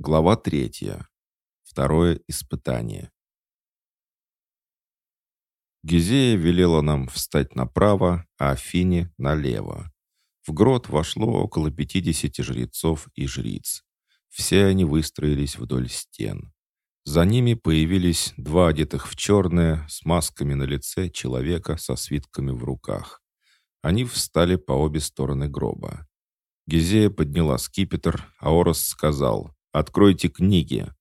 Глава третья. Второе испытание. Гизея велела нам встать направо, а Афине — налево. В грот вошло около пятидесяти жрецов и жриц. Все они выстроились вдоль стен. За ними появились два одетых в черное, с масками на лице человека со свитками в руках. Они встали по обе стороны гроба. Гизея подняла скипетр, а Орос сказал — Откройте книги!»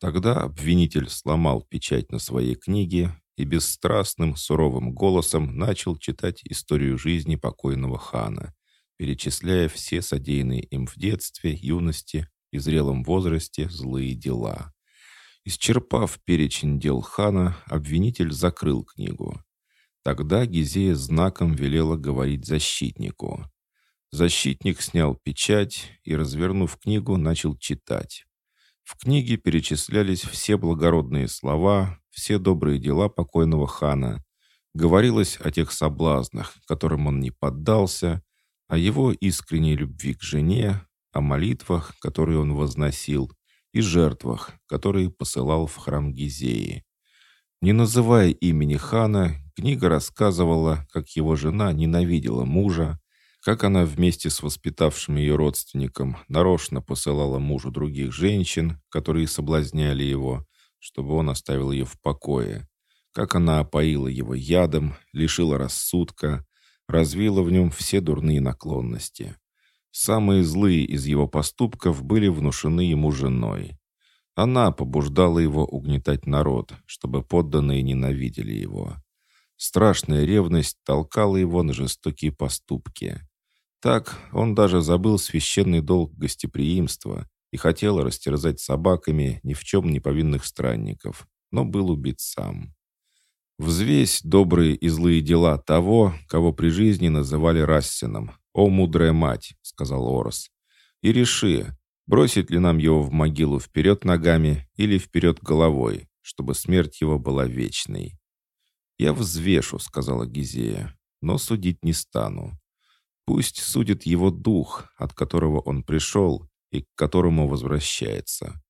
Тогда обвинитель сломал печать на своей книге и бесстрастным, суровым голосом начал читать историю жизни покойного хана, перечисляя все содеянные им в детстве, юности и зрелом возрасте злые дела. Исчерпав перечень дел хана, обвинитель закрыл книгу. Тогда Гизея знаком велела говорить защитнику. Защитник снял печать и, развернув книгу, начал читать. В книге перечислялись все благородные слова, все добрые дела покойного хана. Говорилось о тех соблазнах, которым он не поддался, о его искренней любви к жене, о молитвах, которые он возносил, и жертвах, которые посылал в храм Гизеи. Не называя имени хана, книга рассказывала, как его жена ненавидела мужа, как она вместе с воспитавшим ее родственником нарочно посылала мужу других женщин, которые соблазняли его, чтобы он оставил ее в покое. Как она опоила его ядом, лишила рассудка, развила в нем все дурные наклонности. Самые злые из его поступков были внушены ему женой. Она побуждала его угнетать народ, чтобы подданные ненавидели его. Страшная ревность толкала его на жестокие поступки. Так он даже забыл священный долг гостеприимства и хотел растерзать собаками ни в чем не повинных странников, но был убит сам. Взвесь добрые и злые дела того, кого при жизни называли Рассином. «О, мудрая мать!» — сказал Орос. «И реши, бросить ли нам его в могилу вперед ногами или вперед головой, чтобы смерть его была вечной». «Я взвешу», — сказала Гизея, — «но судить не стану. Пусть судит его дух, от которого он пришел и к которому возвращается.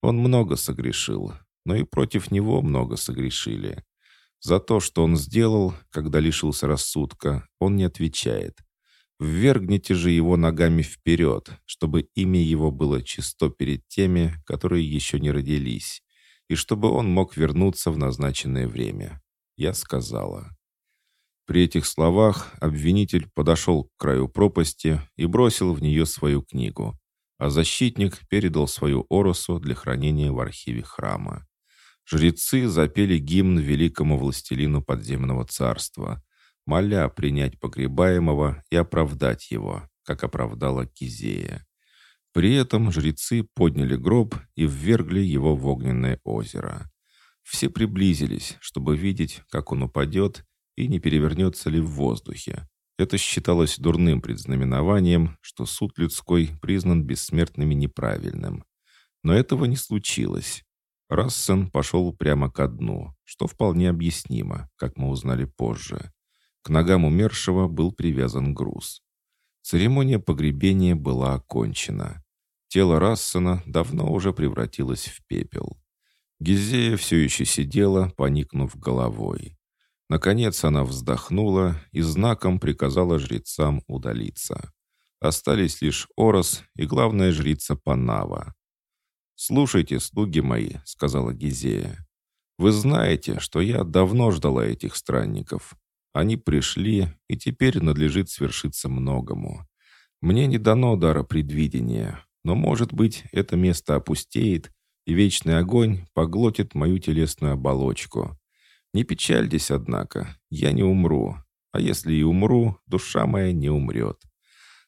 Он много согрешил, но и против него много согрешили. За то, что он сделал, когда лишился рассудка, он не отвечает. Ввергните же его ногами вперед, чтобы имя его было чисто перед теми, которые еще не родились, и чтобы он мог вернуться в назначенное время. Я сказала. При этих словах обвинитель подошел к краю пропасти и бросил в нее свою книгу, а защитник передал свою оросу для хранения в архиве храма. Жрецы запели гимн великому властелину подземного царства, моля принять погребаемого и оправдать его, как оправдала Кизея. При этом жрецы подняли гроб и ввергли его в огненное озеро. Все приблизились, чтобы видеть, как он упадет, и не перевернется ли в воздухе. Это считалось дурным предзнаменованием, что суд людской признан бессмертными неправильным. Но этого не случилось. Рассен пошел прямо ко дну, что вполне объяснимо, как мы узнали позже. К ногам умершего был привязан груз. Церемония погребения была окончена. Тело Рассена давно уже превратилось в пепел. Гизея все еще сидела, поникнув головой. Наконец она вздохнула и знаком приказала жрецам удалиться. Остались лишь Орос и главная жрица Панава. «Слушайте, слуги мои», — сказала Гизея. «Вы знаете, что я давно ждала этих странников. Они пришли, и теперь надлежит свершиться многому. Мне не дано дара предвидения, но, может быть, это место опустеет, и вечный огонь поглотит мою телесную оболочку. Не печальтесь, однако, я не умру. А если и умру, душа моя не умрет.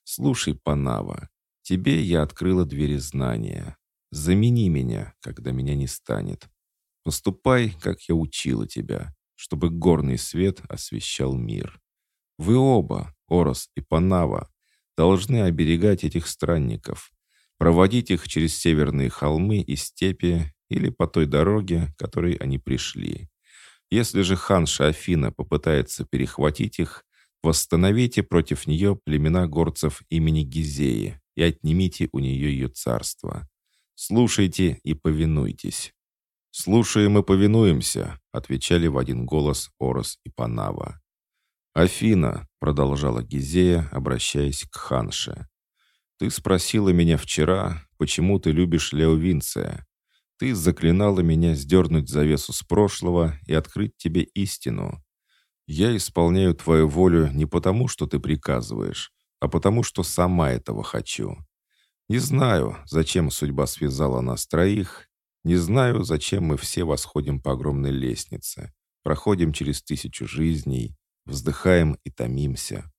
Слушай, Панава, тебе я открыла двери знания. Замени меня, когда меня не станет. Поступай, как я учила тебя, чтобы горный свет освещал мир. Вы оба, Орос и Панава, должны оберегать этих странников, проводить их через северные холмы и степи или по той дороге, которой они пришли. Если же ханша Афина попытается перехватить их, восстановите против нее племена горцев имени Гизеи и отнимите у нее ее царство. Слушайте и повинуйтесь». «Слушаем и повинуемся», — отвечали в один голос Орос и Панава. «Афина», — продолжала Гизея, обращаясь к Ханше, — «ты спросила меня вчера, почему ты любишь Леовинция. Ты заклинала меня сдернуть завесу с прошлого и открыть тебе истину. Я исполняю твою волю не потому, что ты приказываешь, а потому, что сама этого хочу. Не знаю, зачем судьба связала нас троих, не знаю, зачем мы все восходим по огромной лестнице, проходим через тысячу жизней, вздыхаем и томимся.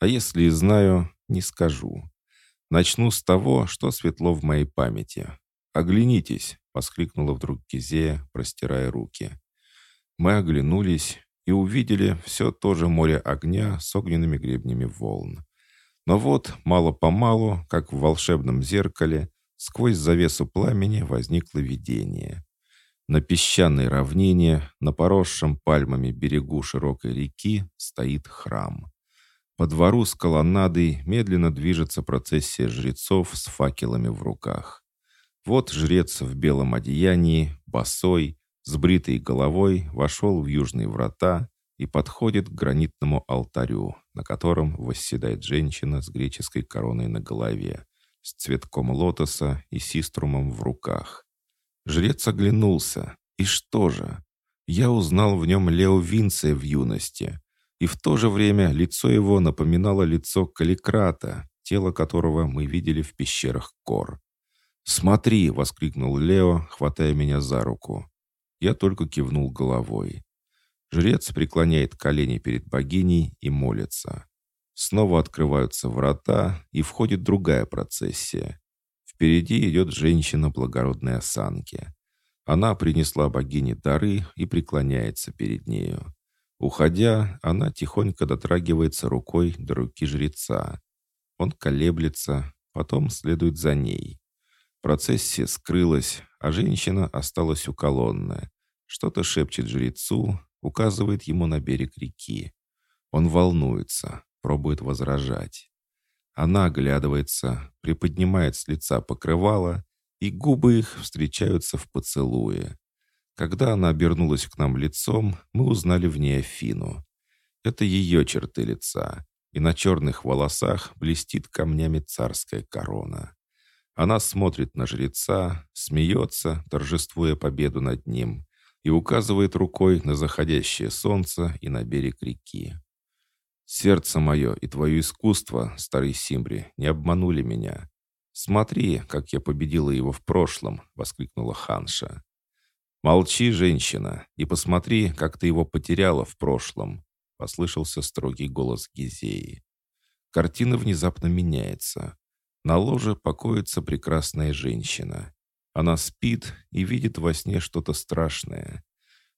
А если и знаю, не скажу. Начну с того, что светло в моей памяти. «Оглянитесь!» — воскликнула вдруг Кизея, простирая руки. Мы оглянулись и увидели все то же море огня с огненными гребнями волн. Но вот, мало-помалу, как в волшебном зеркале, сквозь завесу пламени возникло видение. На песчаной равнине, на поросшем пальмами берегу широкой реки, стоит храм. По двору с колоннадой медленно движется процессия жрецов с факелами в руках. Вот жрец в белом одеянии, босой, с бритой головой, вошел в южные врата и подходит к гранитному алтарю, на котором восседает женщина с греческой короной на голове, с цветком лотоса и систрумом в руках. Жрец оглянулся. И что же? Я узнал в нем Лео Винция в юности. И в то же время лицо его напоминало лицо Каликрата, тело которого мы видели в пещерах Кор. «Смотри!» — воскликнул Лео, хватая меня за руку. Я только кивнул головой. Жрец преклоняет колени перед богиней и молится. Снова открываются врата, и входит другая процессия. Впереди идет женщина благородной осанки. Она принесла богине дары и преклоняется перед нею. Уходя, она тихонько дотрагивается рукой до руки жреца. Он колеблется, потом следует за ней. Процессия скрылась, а женщина осталась у колонны. Что-то шепчет жрецу, указывает ему на берег реки. Он волнуется, пробует возражать. Она оглядывается, приподнимает с лица покрывало, и губы их встречаются в поцелуе. Когда она обернулась к нам лицом, мы узнали в ней Афину. Это ее черты лица, и на черных волосах блестит камнями царская корона. Она смотрит на жреца, смеется, торжествуя победу над ним, и указывает рукой на заходящее солнце и на берег реки. «Сердце мое и твое искусство, старый Симбри, не обманули меня. Смотри, как я победила его в прошлом!» — воскликнула Ханша. «Молчи, женщина, и посмотри, как ты его потеряла в прошлом!» — послышался строгий голос Гизеи. Картина внезапно меняется. На ложе покоится прекрасная женщина. Она спит и видит во сне что-то страшное.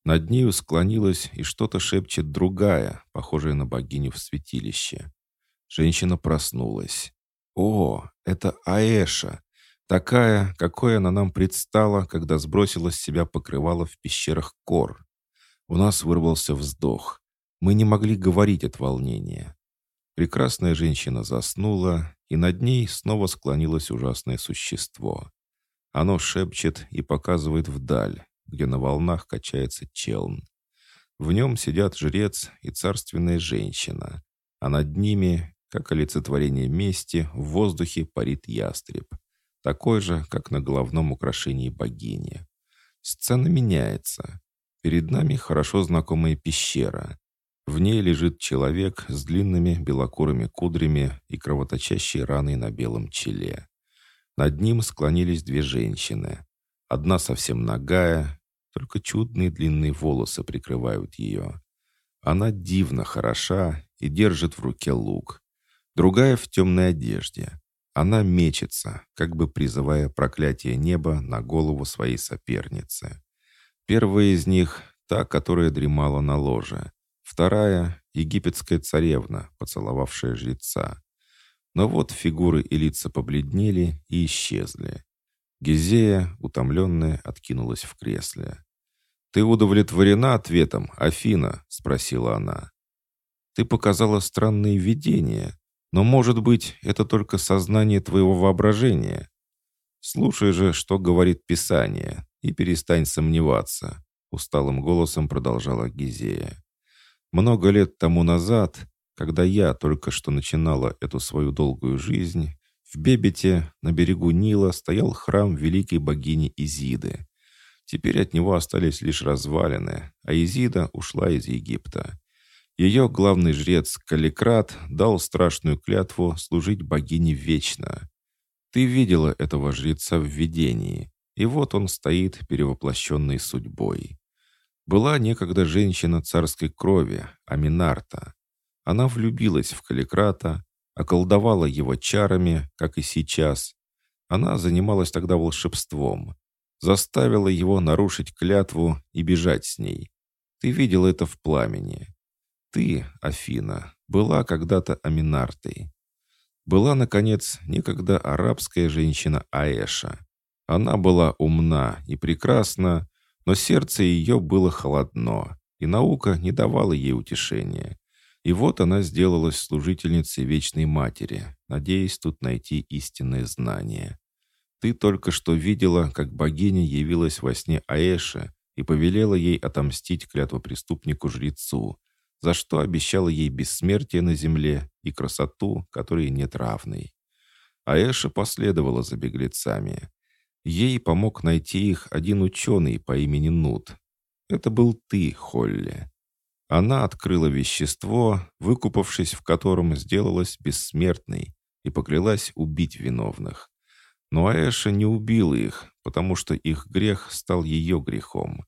Над нею склонилась и что-то шепчет другая, похожая на богиню в святилище. Женщина проснулась. «О, это Аэша! Такая, какой она нам предстала, когда сбросила с себя покрывало в пещерах Кор. У нас вырвался вздох. Мы не могли говорить от волнения. Прекрасная женщина заснула, и над ней снова склонилось ужасное существо. Оно шепчет и показывает вдаль, где на волнах качается челн. В нем сидят жрец и царственная женщина, а над ними, как олицетворение мести, в воздухе парит ястреб, такой же, как на головном украшении богини. Сцена меняется. Перед нами хорошо знакомая пещера. В ней лежит человек с длинными белокурыми кудрями и кровоточащей раной на белом челе. Над ним склонились две женщины. Одна совсем нагая, только чудные длинные волосы прикрывают ее. Она дивно хороша и держит в руке лук. Другая в темной одежде. Она мечется, как бы призывая проклятие неба на голову своей соперницы. Первая из них — та, которая дремала на ложе. Вторая — египетская царевна, поцеловавшая жреца. Но вот фигуры и лица побледнели и исчезли. Гизея, утомленная, откинулась в кресле. «Ты удовлетворена ответом, Афина?» — спросила она. «Ты показала странные видения, но, может быть, это только сознание твоего воображения?» Слушай же, что говорит Писание, и перестань сомневаться», — усталым голосом продолжала Гизея. «Много лет тому назад, когда я только что начинала эту свою долгую жизнь, в Бебете на берегу Нила стоял храм великой богини Изиды. Теперь от него остались лишь развалины, а Изида ушла из Египта. Ее главный жрец Каликрат дал страшную клятву служить богине вечно. Ты видела этого жреца в видении, и вот он стоит перевоплощенной судьбой. Была некогда женщина царской крови, Аминарта. Она влюбилась в Каликрата, околдовала его чарами, как и сейчас. Она занималась тогда волшебством, заставила его нарушить клятву и бежать с ней. Ты видел это в пламени. Ты, Афина, была когда-то Аминартой. Была, наконец, некогда арабская женщина Аэша. Она была умна и прекрасна, но сердце ее было холодно, и наука не давала ей утешения. И вот она сделалась служительницей Вечной Матери, надеясь тут найти истинное знание. Ты только что видела, как богиня явилась во сне Аэше и повелела ей отомстить клятвопреступнику-жрецу, за что обещала ей бессмертие на земле и красоту, которой нет равной. Аэша последовала за беглецами. Ей помог найти их один ученый по имени Нут. Это был ты, Холли. Она открыла вещество, выкупавшись в котором сделалась бессмертной и поклялась убить виновных. Но Аэша не убила их, потому что их грех стал ее грехом.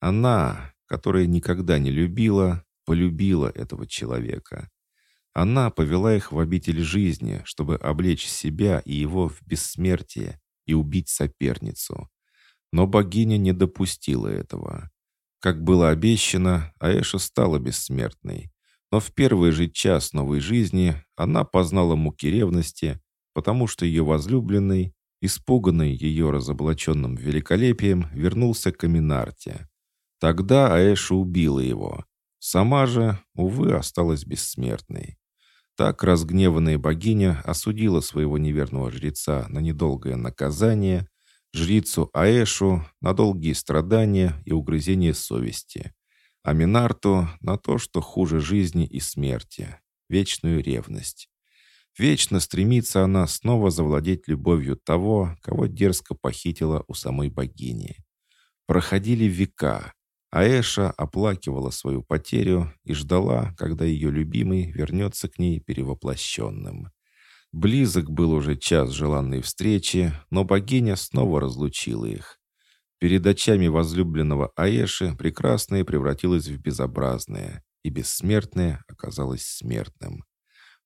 Она, которая никогда не любила, полюбила этого человека. Она повела их в обитель жизни, чтобы облечь себя и его в бессмертие и убить соперницу. Но богиня не допустила этого. Как было обещано, Аэша стала бессмертной. Но в первый же час новой жизни она познала муки ревности, потому что ее возлюбленный, испуганный ее разоблаченным великолепием, вернулся к Аминарте. Тогда Аэша убила его. Сама же, увы, осталась бессмертной. Так разгневанная богиня осудила своего неверного жреца на недолгое наказание, жрицу Аэшу на долгие страдания и угрызения совести, а Минарту на то, что хуже жизни и смерти, вечную ревность. Вечно стремится она снова завладеть любовью того, кого дерзко похитила у самой богини. Проходили века. Аэша оплакивала свою потерю и ждала, когда ее любимый вернется к ней перевоплощенным. Близок был уже час желанной встречи, но богиня снова разлучила их. Перед очами возлюбленного Аэши прекрасное превратилось в безобразное, и бессмертное оказалось смертным.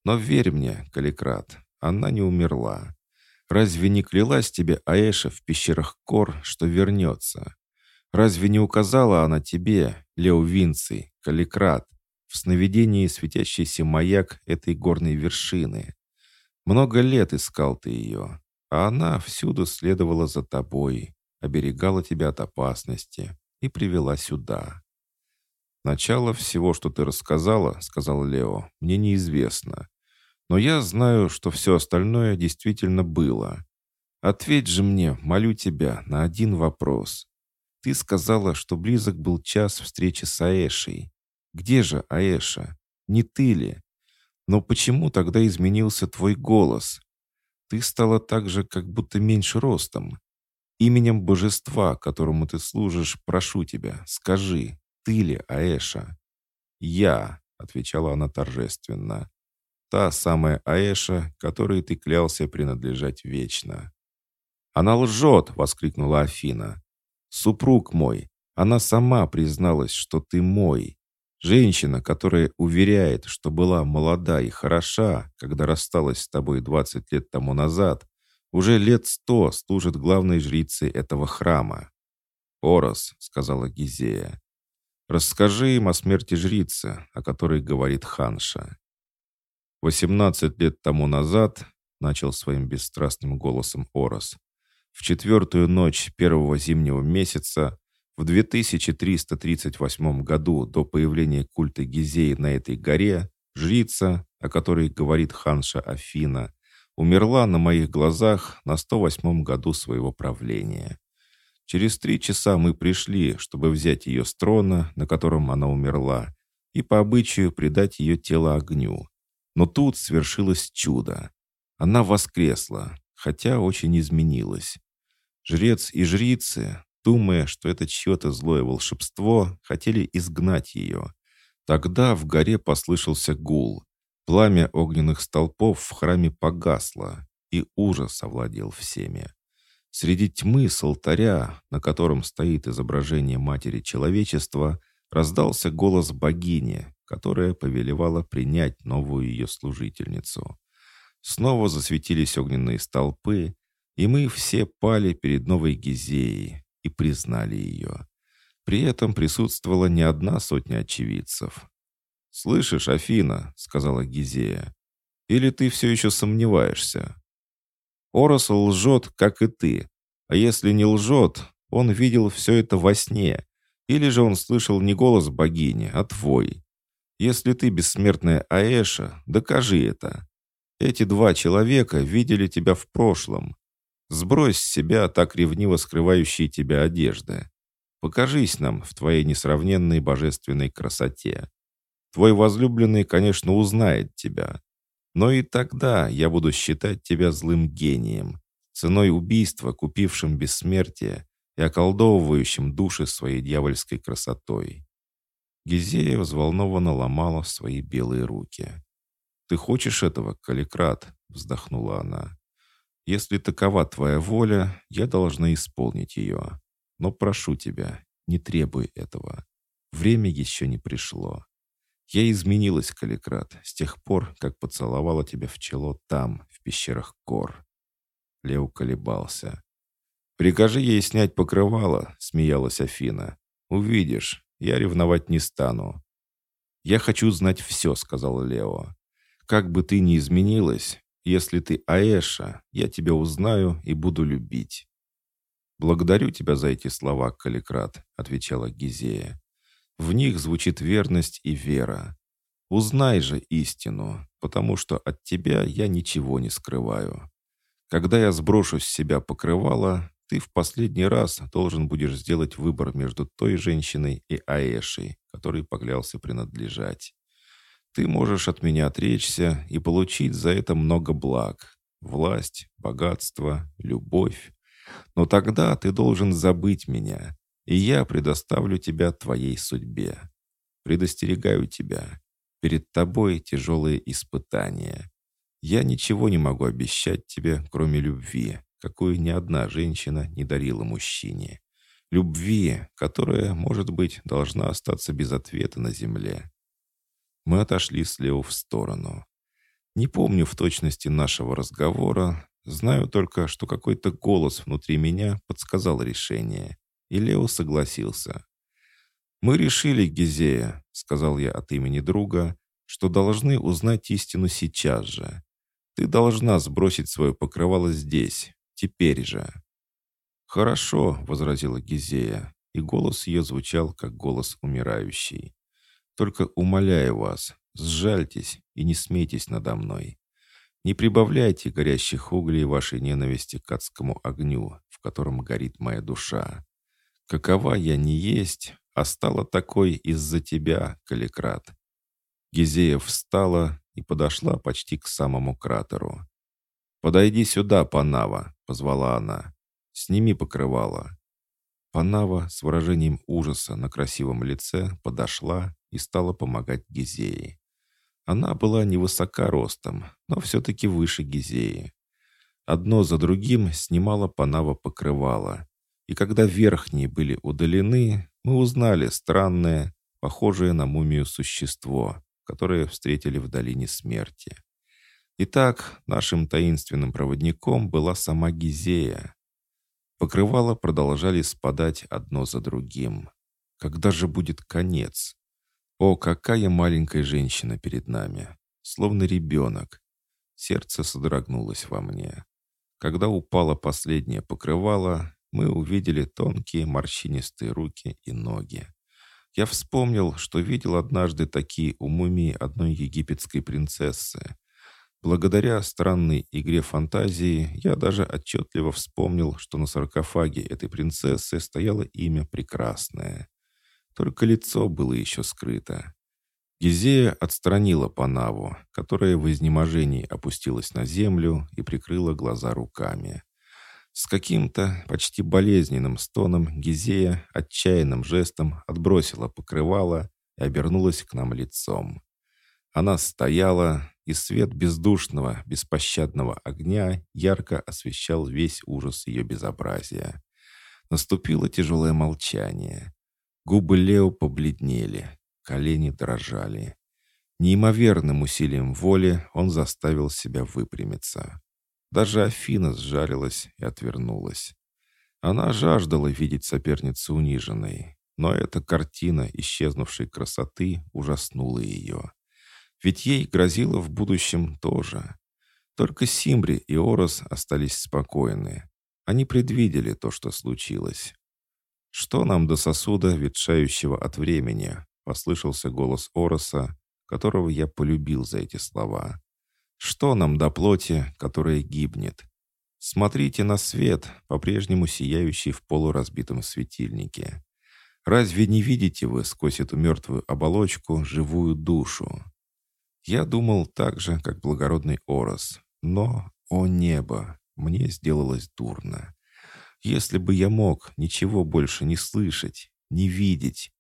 Но верь мне, Каликрат, она не умерла. Разве не клялась тебе Аэша в пещерах Кор, что вернется? Разве не указала она тебе, Лео Винций, Каликрат, в сновидении светящийся маяк этой горной вершины? Много лет искал ты ее, а она всюду следовала за тобой, оберегала тебя от опасности и привела сюда. «Начало всего, что ты рассказала, — сказал Лео, — мне неизвестно. Но я знаю, что все остальное действительно было. Ответь же мне, молю тебя, на один вопрос. Ты сказала, что близок был час встречи с Аэшей. Где же Аэша? Не ты ли? Но почему тогда изменился твой голос? Ты стала так же, как будто меньше ростом. Именем божества, которому ты служишь, прошу тебя, скажи, ты ли Аэша?» «Я», — отвечала она торжественно, — «та самая Аэша, которой ты клялся принадлежать вечно». «Она лжет!» — воскликнула Афина. «Супруг мой, она сама призналась, что ты мой. Женщина, которая уверяет, что была молода и хороша, когда рассталась с тобой 20 лет тому назад, уже лет сто служит главной жрицей этого храма. «Орос», — сказала Гизея, — «расскажи им о смерти жрицы, о которой говорит Ханша». «Восемнадцать лет тому назад», — начал своим бесстрастным голосом Орос, «в четвертую ночь первого зимнего месяца в 2338 году до появления культа Гизеи на этой горе жрица, о которой говорит ханша Афина, умерла на моих глазах на 108-м году своего правления. Через три часа мы пришли, чтобы взять ее с трона, на котором она умерла, и по обычаю предать ее тело огню. Но тут свершилось чудо. Она воскресла, хотя очень изменилась. Жрец и жрицы, думая, что это чье-то злое волшебство, хотели изгнать ее. Тогда в горе послышался гул. Пламя огненных столпов в храме погасло, и ужас овладел всеми. Среди тьмы с алтаря, на котором стоит изображение Матери Человечества, раздался голос богини, которая повелевала принять новую ее служительницу. Снова засветились огненные столпы, и мы все пали перед новой Гизеей и признали ее. При этом присутствовала не одна сотня очевидцев. «Слышишь, Афина», — сказала Гизея, — «или ты все еще сомневаешься?» Орос лжет, как и ты. А если не лжет, он видел все это во сне. Или же он слышал не голос богини, а твой. Если ты бессмертная Аэша, докажи это. Эти два человека видели тебя в прошлом. Сбрось с себя так ревниво скрывающие тебя одежды. Покажись нам в твоей несравненной божественной красоте. Твой возлюбленный, конечно, узнает тебя. Но и тогда я буду считать тебя злым гением, ценой убийства, купившим бессмертие и околдовывающим души своей дьявольской красотой. Гизея взволнованно ломала свои белые руки. «Ты хочешь этого, Каликрат?» — вздохнула она. «Если такова твоя воля, я должна исполнить ее. Но прошу тебя, не требуй этого. Время еще не пришло. Я изменилась, Каликрат, с тех пор, как поцеловала тебя в чело там, в пещерах Кор. Лео колебался. «Прикажи ей снять покрывало», — смеялась Афина. «Увидишь, я ревновать не стану». «Я хочу знать все», — сказал Лео. «Как бы ты ни изменилась, если ты Аэша, я тебя узнаю и буду любить». «Благодарю тебя за эти слова, Каликрат», — отвечала Гизея. В них звучит верность и вера. Узнай же истину, потому что от тебя я ничего не скрываю. Когда я сброшу с себя покрывало, ты в последний раз должен будешь сделать выбор между той женщиной и Аэшей, которой поклялся принадлежать. Ты можешь от меня отречься и получить за это много благ. Власть, богатство, любовь. Но тогда ты должен забыть меня, и я предоставлю тебя твоей судьбе. Предостерегаю тебя. Перед тобой тяжелые испытания. Я ничего не могу обещать тебе, кроме любви, какую ни одна женщина не дарила мужчине. Любви, которая, может быть, должна остаться без ответа на земле. Мы отошли слева в сторону. Не помню в точности нашего разговора, знаю только, что какой-то голос внутри меня подсказал решение. И Лео согласился. «Мы решили, Гизея», — сказал я от имени друга, «что должны узнать истину сейчас же. Ты должна сбросить свое покрывало здесь, теперь же». «Хорошо», — возразила Гизея, и голос ее звучал, как голос умирающий. «Только умоляю вас, сжальтесь и не смейтесь надо мной. Не прибавляйте горящих углей вашей ненависти к адскому огню, в котором горит моя душа. Какова я не есть, а стала такой из-за тебя, Каликрат». Гизея встала и подошла почти к самому кратеру. «Подойди сюда, Панава», — позвала она. «Сними покрывало». Панава с выражением ужаса на красивом лице подошла и стала помогать Гизее. Она была невысока ростом, но все-таки выше Гизеи. Одно за другим снимала Панава покрывало, и когда верхние были удалены, мы узнали странное, похожее на мумию существо, которое встретили в долине смерти. Итак, нашим таинственным проводником была сама Гизея. Покрывала продолжали спадать одно за другим. Когда же будет конец? О, какая маленькая женщина перед нами! Словно ребенок. Сердце содрогнулось во мне. Когда упало последнее покрывало, мы увидели тонкие морщинистые руки и ноги. Я вспомнил, что видел однажды такие у мумии одной египетской принцессы. Благодаря странной игре фантазии я даже отчетливо вспомнил, что на саркофаге этой принцессы стояло имя Прекрасное. Только лицо было еще скрыто. Гизея отстранила Панаву, которая в изнеможении опустилась на землю и прикрыла глаза руками. С каким-то почти болезненным стоном Гизея отчаянным жестом отбросила покрывало и обернулась к нам лицом. Она стояла, и свет бездушного, беспощадного огня ярко освещал весь ужас ее безобразия. Наступило тяжелое молчание. Губы Лео побледнели, колени дрожали. Неимоверным усилием воли он заставил себя выпрямиться. Даже Афина сжарилась и отвернулась. Она жаждала видеть соперницу униженной, но эта картина исчезнувшей красоты ужаснула ее. Ведь ей грозило в будущем тоже. Только Симбри и Орос остались спокойны. Они предвидели то, что случилось. «Что нам до сосуда, ветшающего от времени?» — послышался голос Ороса, которого я полюбил за эти слова. «Что нам до плоти, которая гибнет? Смотрите на свет, по-прежнему сияющий в полуразбитом светильнике. Разве не видите вы сквозь эту мертвую оболочку живую душу? Я думал так же, как благородный Орос. Но, о небо, мне сделалось дурно. Если бы я мог ничего больше не слышать, не видеть.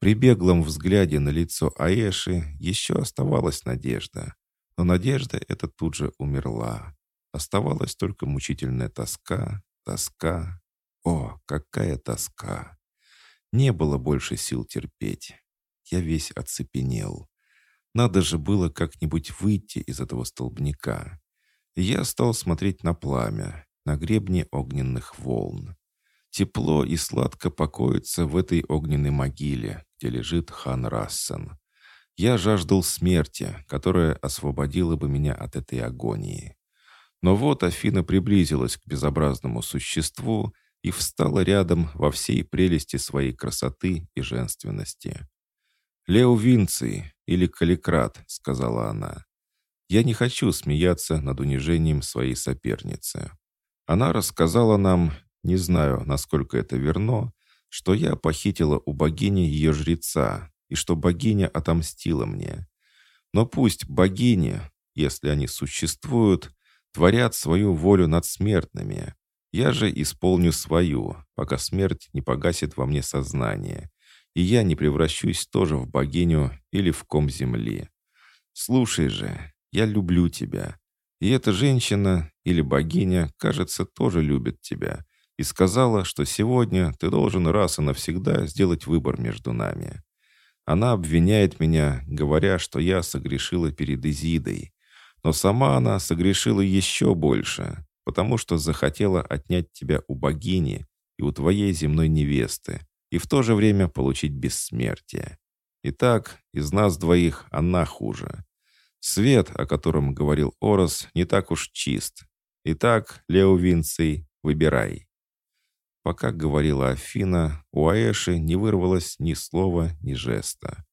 При беглом взгляде на лицо Аэши еще оставалась надежда. Но надежда эта тут же умерла. Оставалась только мучительная тоска, тоска. О, какая тоска! Не было больше сил терпеть. Я весь оцепенел. Надо же было как-нибудь выйти из этого столбняка. я стал смотреть на пламя, на гребни огненных волн. Тепло и сладко покоится в этой огненной могиле, где лежит хан Рассен. Я жаждал смерти, которая освободила бы меня от этой агонии. Но вот Афина приблизилась к безобразному существу и встала рядом во всей прелести своей красоты и женственности. «Лео Винций или Каликрат», — сказала она. «Я не хочу смеяться над унижением своей соперницы. Она рассказала нам, не знаю, насколько это верно, что я похитила у богини ее жреца, и что богиня отомстила мне. Но пусть богини, если они существуют, творят свою волю над смертными. Я же исполню свою, пока смерть не погасит во мне сознание, и я не превращусь тоже в богиню или в ком земли. Слушай же, я люблю тебя. И эта женщина или богиня, кажется, тоже любит тебя. И сказала, что сегодня ты должен раз и навсегда сделать выбор между нами. Она обвиняет меня, говоря, что я согрешила перед Изидой. Но сама она согрешила еще больше, потому что захотела отнять тебя у богини и у твоей земной невесты, и в то же время получить бессмертие. Итак, из нас двоих она хуже. Свет, о котором говорил Орос, не так уж чист. Итак, Лео Винций, выбирай. Пока говорила Афина, у Аэши не вырвалось ни слова, ни жеста.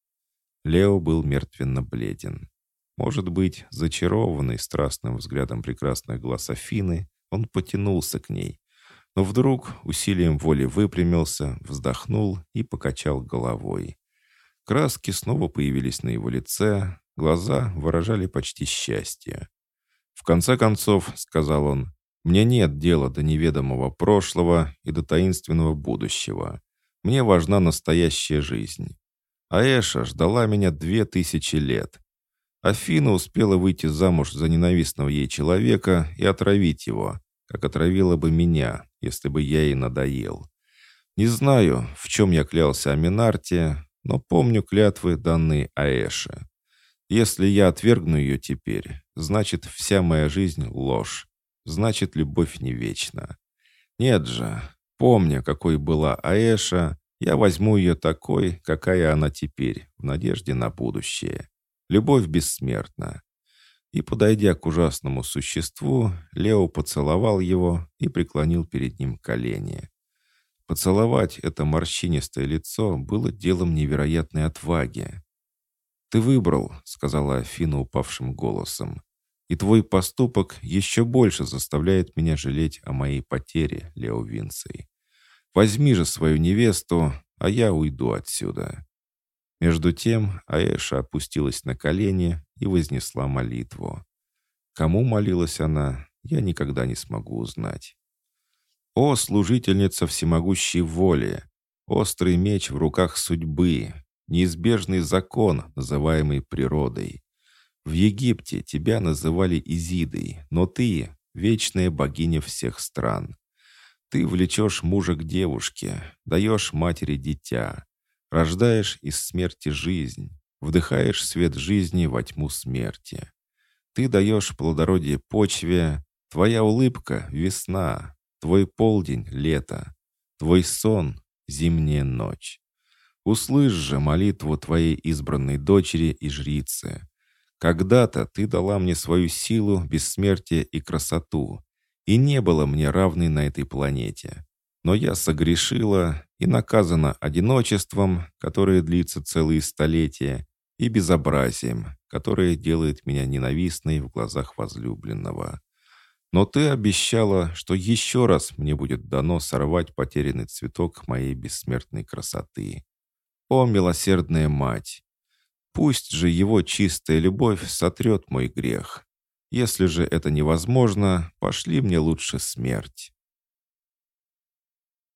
Лео был мертвенно бледен. Может быть, зачарованный страстным взглядом прекрасных глаз Афины, он потянулся к ней, но вдруг усилием воли выпрямился, вздохнул и покачал головой. Краски снова появились на его лице, глаза выражали почти счастье. «В конце концов», — сказал он, — «мне нет дела до неведомого прошлого и до таинственного будущего. Мне важна настоящая жизнь. Аэша ждала меня две тысячи лет. Афина успела выйти замуж за ненавистного ей человека и отравить его, как отравила бы меня, если бы я ей надоел. Не знаю, в чем я клялся Аминарте, но помню клятвы, данные Аэше. Если я отвергну ее теперь, значит, вся моя жизнь — ложь. Значит, любовь не вечна. Нет же, помня, какой была Аэша, я возьму ее такой, какая она теперь, в надежде на будущее. Любовь бессмертна. И, подойдя к ужасному существу, Лео поцеловал его и преклонил перед ним колени. Поцеловать это морщинистое лицо было делом невероятной отваги. «Ты выбрал», — сказала Афина упавшим голосом. И твой поступок еще больше заставляет меня жалеть о моей потере, Лео Винций. Возьми же свою невесту, а я уйду отсюда». Между тем Аэша опустилась на колени и вознесла молитву. Кому молилась она, я никогда не смогу узнать. «О, служительница всемогущей воли! Острый меч в руках судьбы! Неизбежный закон, называемый природой! В Египте тебя называли Изидой, но ты — вечная богиня всех стран. Ты влечешь мужа к девушке, даешь матери дитя, рождаешь из смерти жизнь, вдыхаешь свет жизни во тьму смерти. Ты даешь плодородие почве, твоя улыбка — весна, твой полдень — лето, твой сон — зимняя ночь. Услышь же молитву твоей избранной дочери и жрицы. Когда-то ты дала мне свою силу, бессмертие и красоту, и не было мне равной на этой планете. Но я согрешила и наказана одиночеством, которое длится целые столетия, и безобразием, которое делает меня ненавистной в глазах возлюбленного. Но ты обещала, что еще раз мне будет дано сорвать потерянный цветок моей бессмертной красоты. О, милосердная мать! Пусть же его чистая любовь сотрет мой грех. Если же это невозможно, пошли мне лучше смерть.